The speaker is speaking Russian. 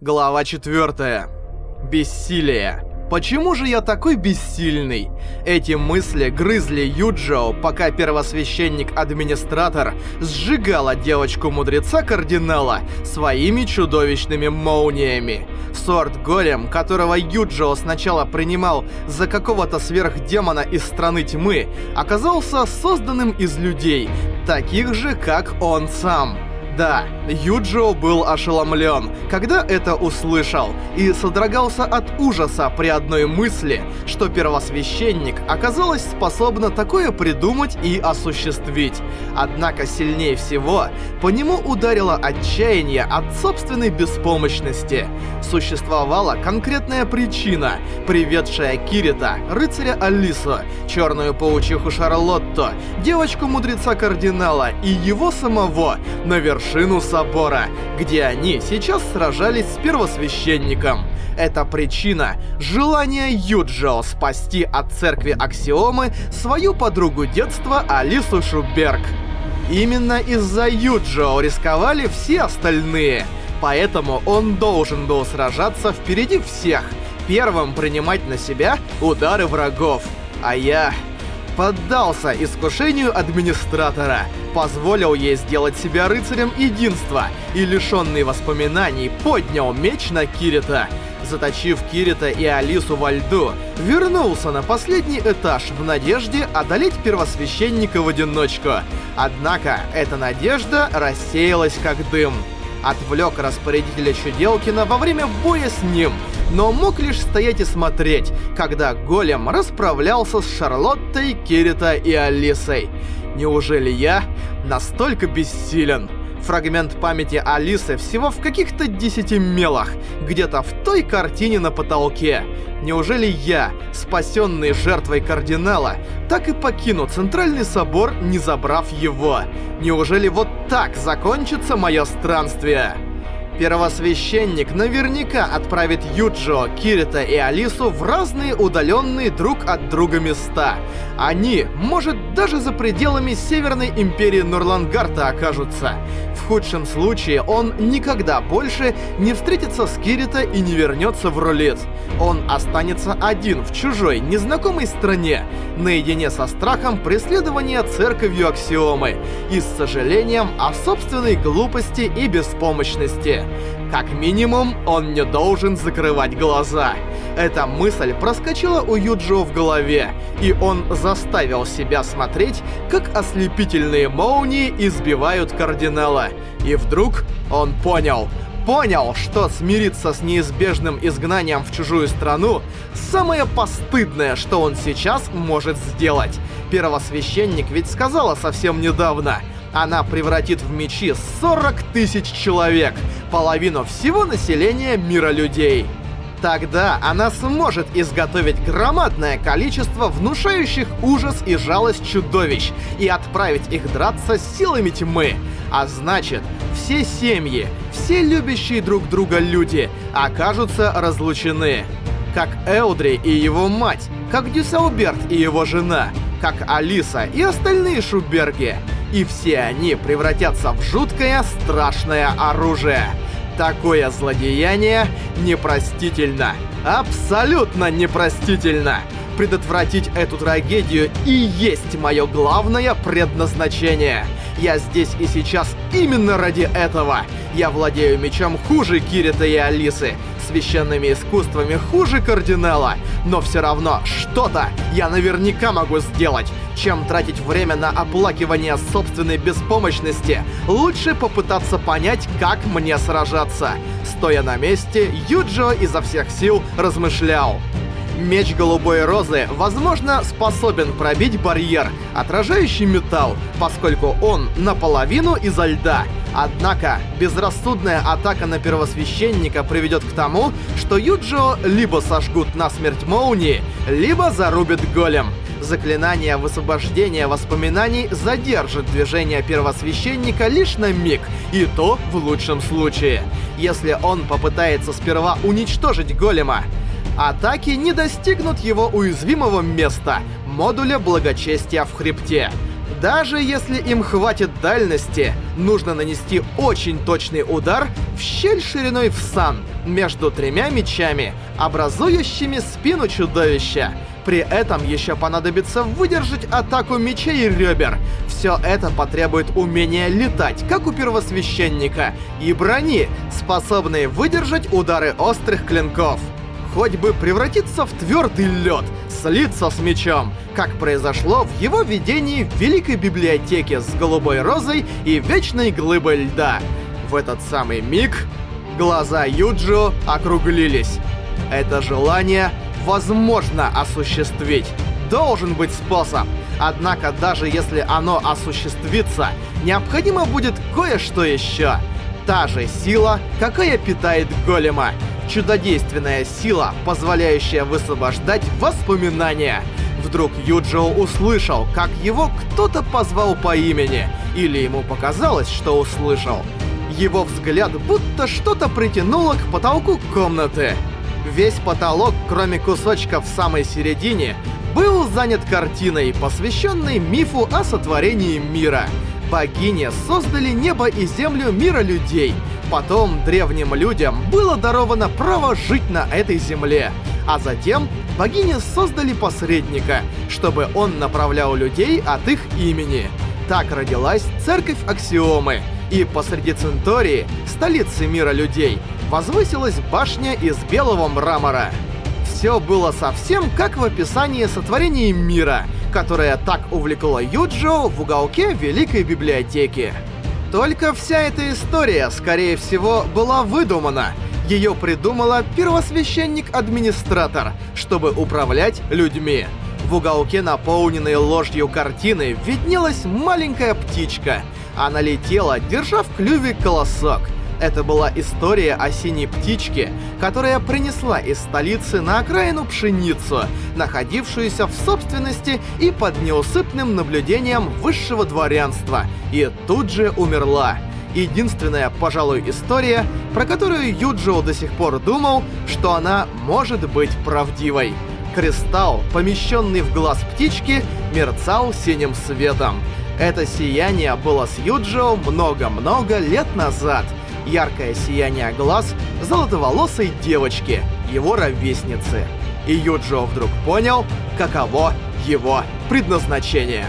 Глава 4. Бессилие. Почему же я такой бессильный? Эти мысли грызли Юджио, пока первосвященник-администратор сжигала девочку-мудреца-кардинала своими чудовищными молниями. Сорт Голем, которого Юджио сначала принимал за какого-то сверхдемона из страны тьмы, оказался созданным из людей, таких же, как он сам. Да, Юджио был ошеломлен, когда это услышал, и содрогался от ужаса при одной мысли, что первосвященник оказалась способна такое придумать и осуществить. Однако сильнее всего по нему ударило отчаяние от собственной беспомощности. Существовала конкретная причина, приведшая Кирита, рыцаря Алису, черную паучиху Шарлотту, девочку-мудреца кардинала и его самого на вершину собора, где они сейчас сражались с первосвященником. Это причина — желание Юджио спасти от церкви Аксиомы свою подругу детства Алису Шуберг. Именно из-за Юджио рисковали все остальные, поэтому он должен был сражаться впереди всех, первым принимать на себя удары врагов. А я поддался искушению администратора, позволил ей сделать себя рыцарем единства и, лишенный воспоминаний, поднял меч на Кирита. Заточив Кирита и Алису во льду, вернулся на последний этаж в надежде одолеть первосвященника в одиночку. Однако эта надежда рассеялась как дым отвлек распорядителя Чуделкина во время боя с ним, но мог лишь стоять и смотреть, когда Голем расправлялся с Шарлоттой, Кирита и Алисой. Неужели я настолько бессилен? Фрагмент памяти Алисы всего в каких-то десяти мелах, где-то в той картине на потолке. Неужели я, спасенный жертвой кардинала, так и покину Центральный Собор, не забрав его? Неужели вот так закончится мое странствие? Первосвященник наверняка отправит Юджио, Кирита и Алису в разные удаленные друг от друга места. Они, может, даже за пределами Северной Империи Нурлангарта окажутся. В худшем случае он никогда больше не встретится с Кирита и не вернется в рулет. Он останется один в чужой, незнакомой стране, наедине со страхом преследования церковью Аксиомы и с сожалением о собственной глупости и беспомощности. Как минимум, он не должен закрывать глаза. Эта мысль проскочила у Юджио в голове, и он заставил себя смотреть, как ослепительные молнии избивают кардинала. И вдруг он понял — понял, что смириться с неизбежным изгнанием в чужую страну — самое постыдное, что он сейчас может сделать. Первосвященник ведь сказала совсем недавно — она превратит в мечи 40 тысяч человек, половину всего населения мира людей. Тогда она сможет изготовить громадное количество внушающих ужас и жалость чудовищ и отправить их драться с силами тьмы. А значит, все семьи, все любящие друг друга люди окажутся разлучены. Как Элдри и его мать, как Дюсселберт и его жена, как Алиса и остальные Шуберги и все они превратятся в жуткое, страшное оружие. Такое злодеяние непростительно. Абсолютно непростительно. Предотвратить эту трагедию и есть мое главное предназначение. Я здесь и сейчас именно ради этого. Я владею мечом хуже Кирита и Алисы, священными искусствами хуже Кардинала, но все равно что-то я наверняка могу сделать. Чем тратить время на оплакивание собственной беспомощности, лучше попытаться понять, как мне сражаться. Стоя на месте, Юджио изо всех сил размышлял. Меч Голубой Розы, возможно, способен пробить барьер, отражающий металл, поскольку он наполовину изо льда. Однако, безрассудная атака на первосвященника приведет к тому, что Юджио либо сожгут насмерть молнии, либо зарубит голем. Заклинание высвобождения воспоминаний задержит движение первосвященника лишь на миг, и то в лучшем случае. Если он попытается сперва уничтожить голема, Атаки не достигнут его уязвимого места — модуля благочестия в хребте. Даже если им хватит дальности, нужно нанести очень точный удар в щель шириной в сан между тремя мечами, образующими спину чудовища. При этом еще понадобится выдержать атаку мечей и ребер. Все это потребует умения летать, как у первосвященника, и брони, способные выдержать удары острых клинков. Хоть бы превратиться в твердый лед, слиться с мечом, как произошло в его видении в Великой Библиотеке с голубой розой и вечной глыбой льда. В этот самый миг глаза Юджио округлились. Это желание возможно осуществить. Должен быть способ. Однако даже если оно осуществится, необходимо будет кое-что еще. Та же сила, какая питает голема. Чудодейственная сила, позволяющая высвобождать воспоминания. Вдруг Юджио услышал, как его кто-то позвал по имени. Или ему показалось, что услышал. Его взгляд будто что-то притянуло к потолку комнаты. Весь потолок, кроме кусочка в самой середине, был занят картиной, посвященной мифу о сотворении мира. Богини создали небо и землю мира людей. Потом древним людям было даровано право жить на этой земле. А затем богини создали посредника, чтобы он направлял людей от их имени. Так родилась церковь Аксиомы. И посреди Центории, столицы мира людей, возвысилась башня из белого мрамора. Все было совсем как в описании сотворения мира, которое так увлекло Юджо в уголке Великой Библиотеки. Только вся эта история, скорее всего, была выдумана. Ее придумала первосвященник-администратор, чтобы управлять людьми. В уголке, наполненной ложью картины, виднелась маленькая птичка. Она летела, держа в клюве колосок — это была история о синей птичке, которая принесла из столицы на окраину пшеницу, находившуюся в собственности и под неусыпным наблюдением высшего дворянства, и тут же умерла. Единственная, пожалуй, история, про которую Юджио до сих пор думал, что она может быть правдивой. Кристалл, помещенный в глаз птички, мерцал синим светом. Это сияние было с Юджио много-много лет назад — яркое сияние глаз золотоволосой девочки, его ровесницы. И Юджо вдруг понял, каково его предназначение.